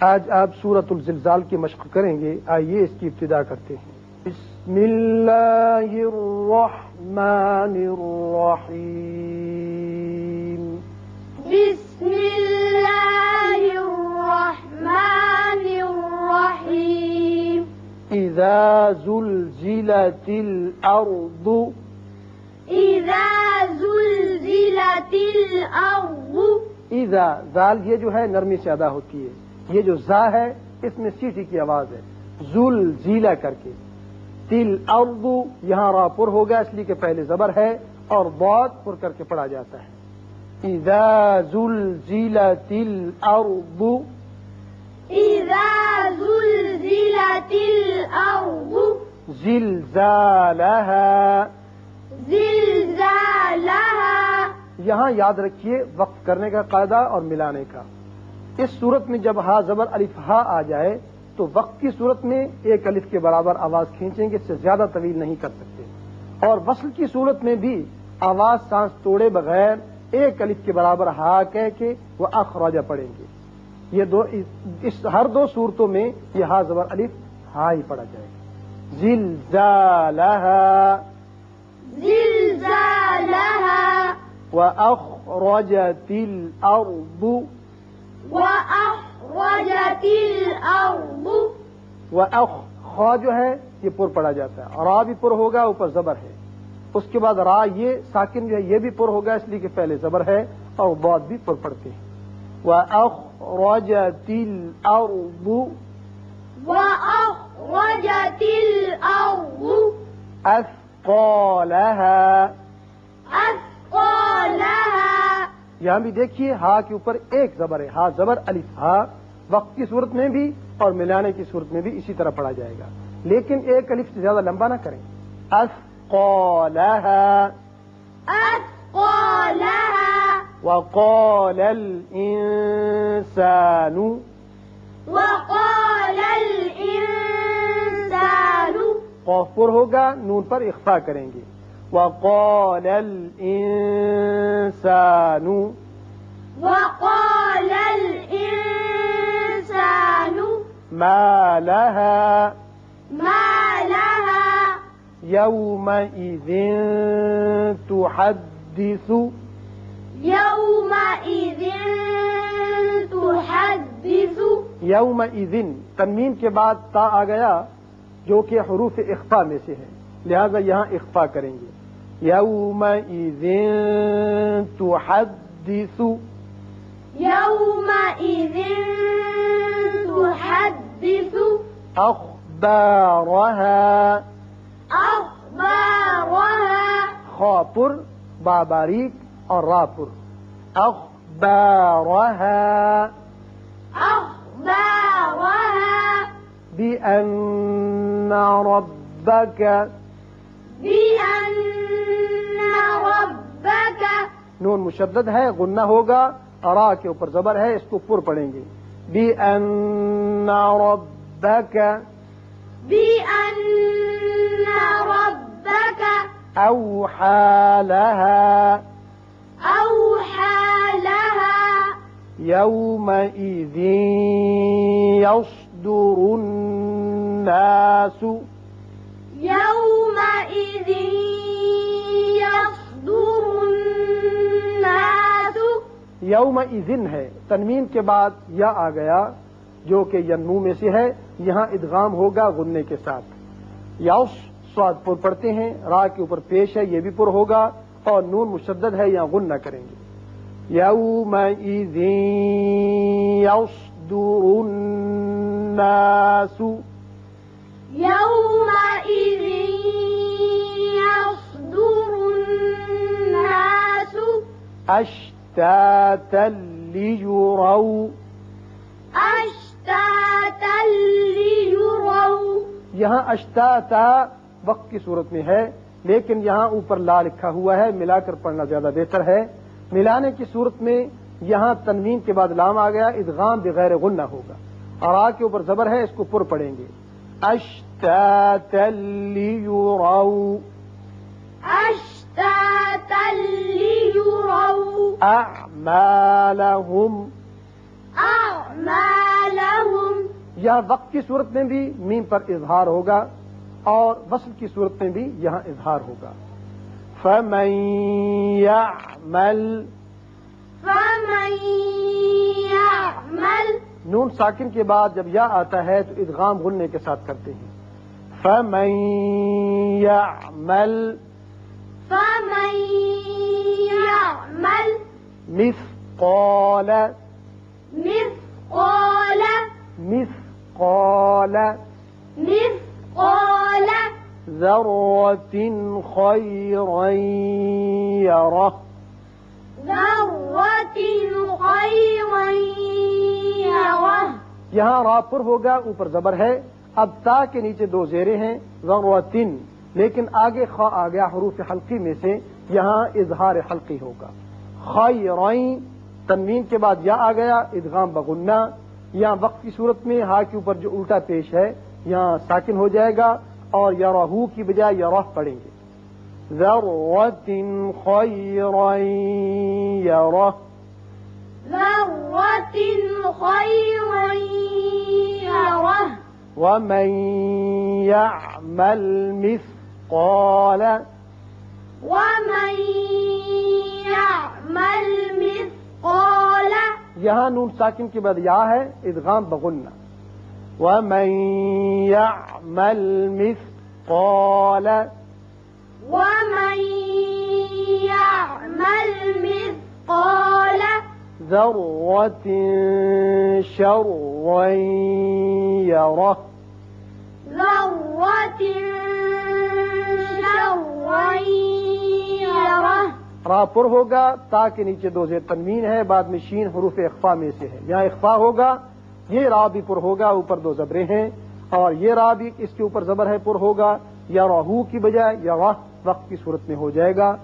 آج آپ سورت الزلزال کی مشق کریں گے آئیے اس کی ابتدا کرتے ہیں۔ بسم اللہ الرحمن الرحیم۔ بسم اللہ الرحمن الرحیم۔ اذا زلزلت الارض۔ اذا زلزلت الارض۔ اذا زال یہ جو ہے نرمی سے ادا ہوتی ہے۔ یہ جو زا ہے اس میں سیٹی کی آواز ہے۔ زل زیلا کر کے۔ تل اردو یہاں را پر ہوگا اس لیے کہ پہلے زبر ہے اور بہت پر کر کے پڑھا جاتا ہے۔ اذا زل زیلا تل اردو زل زالها زلزالها یہاں یاد رکھیے وقت کرنے کا قاعدہ اور ملانے کا۔ اس صورت میں جب ہا زبر الف ہا آ جائے تو وقت کی صورت میں ایک الف کے برابر آواز کھینچیں گے اس سے زیادہ طویل نہیں کر سکتے۔ اور وصل کی صورت میں بھی آواز سانس توڑے بغیر ایک الف کے برابر ہا کہہ کے وہ اخراجہ پڑیں گے۔ یہ دو اس ہر دو صورتوں میں یہ ہا زبر الف ہا ہی پڑا جائے گا۔ زل زلزالها وأخرجت الأرض واخرجت الارض وأخ خا جو ہے یہ پر پڑا جاتا ہے را بھی پر ہوگا اوپر زبر ہے۔ اس کے بعد را یہ ساکن جو ہے یہ بھی پر ہوگا اس لیے کہ پہلے زبر ہے اور بعد بھی پر پڑتے ہیں۔ وأخرجت الأرض. واخرجت الارض أثقالها یہاں بھی دیکھیے ہا کے اوپر ایک زبر ہے۔ ہا زبر الف ہا وقت کی صورت میں بھی اور ملانے کی صورت میں بھی اسی طرح پڑھا جائے گا۔ لیکن ایک الف سے زیادہ لمبا نہ کریں۔ اثقالها اثقالها وقال الإنسان وقال الانسان۔ قوف پر ہوگا نون پر اخفا کریں گے۔ وقال الإنسان وقال الانسان ما لها ما لها يومئذ تحدث. يومئذ تحدث. یومئذ تنوین کے بعد تا آ گیا جو کہ حروف اخفا میں سے ہے لہذا یہاں اخفا کریں گے۔ یومئذ تحدث يومئذ تحدث أخبارها خاپر باباریک اور راپر اخبارها أخبارها بأن ربك نون مشدد ہے غنہ ہوگا ارا کے اوپر زبر ہے اس کو پر پڑیں گے۔ بأن ربك بأن ربك أوحى لها أوحى لها يومئذ يصدر الناس۔ یوم ہے۔ تنوین کے بعد یا آ گیا جو کہ ینمو میں سے ہے یہاں ادغام ہوگا غننے کے ساتھ۔ یوس سواد پر پڑھتے ہیں را کے اوپر پیش ہے یہ بھی پر ہوگا اور نون مشدد ہے یا غن نہ کریں گے۔ یوم يصدر الناس۔ يومئذ يصدر الناس۔ اشتاتا ليروا. أشتاتا ليروا. یہاں اشتاتا وقت کی صورت میں ہے لیکن یہاں اوپر لا لکھا ہوا ہے ملا کر پڑھنا زیادہ بہتر ہے۔ ملانے کی صورت میں یہاں تنوین کے بعد لام آ گیا ادغام بغیر غنہ ہوگا۔ اور آ کے اوپر زبر ہے اس کو پر پڑیں گے۔ اشتاتا ليروا. أشتاتا ليروا أعمالهم. أعمالهم. یہاں وقت کی صورت میں بھی میم پر اظہار ہوگا اور وصل کی صورت میں بھی یہاں اظہار ہوگا. فمن يعمل فمن يعمل نون ساکن کے بعد جب یا آتا ہے تو ادغام غننے کے ساتھ کرتے ہیں. فمن يعمل فمن يعمل مثقال مثقال مثقال مثقال ذرة خيرا يره. ذرة خيرا يره. یہاں را پر ہوگا اوپر زبر ہے۔ اب تا کے نیچے دو زیرے ہیں ذروتن لیکن آگے خا آ گیا حروف حلقی میں سے یہاں اظہار حلقی ہوگا۔ خیرین تنوین کے بعد یا آ گیا ادغام بغنہ یہاں وقت کی صورت میں ہا کے اوپر جو الٹا پیش ہے یہاں ساکن ہو جائے گا اور یا راہو کی بجائے یا راہ پڑیں گے۔ ذروت خیرا یرہ ومن يعمل مثقال۔ ومن يعمل یہاں نون ساکن کے بعد یا ہے ادغام بغنہ. ومن يعمل مثقال. ومن يعمل مثقال. ذرة شرا يره. ذرة شرا يره. را پر ہوگا تا کے نیچے دو زیر تنوین ہے، بعد میں شین حروف اخفا میں سے ہے۔ یہاں اخفا ہوگا، یہ را بھی پر ہوگا، اوپر دو زبریں ہیں۔ اور یہ را بھی اس کے اوپر زبر ہے، پر ہوگا۔ یا راہو کی بجائے یا واہ وقت کی صورت میں ہو جائے گا۔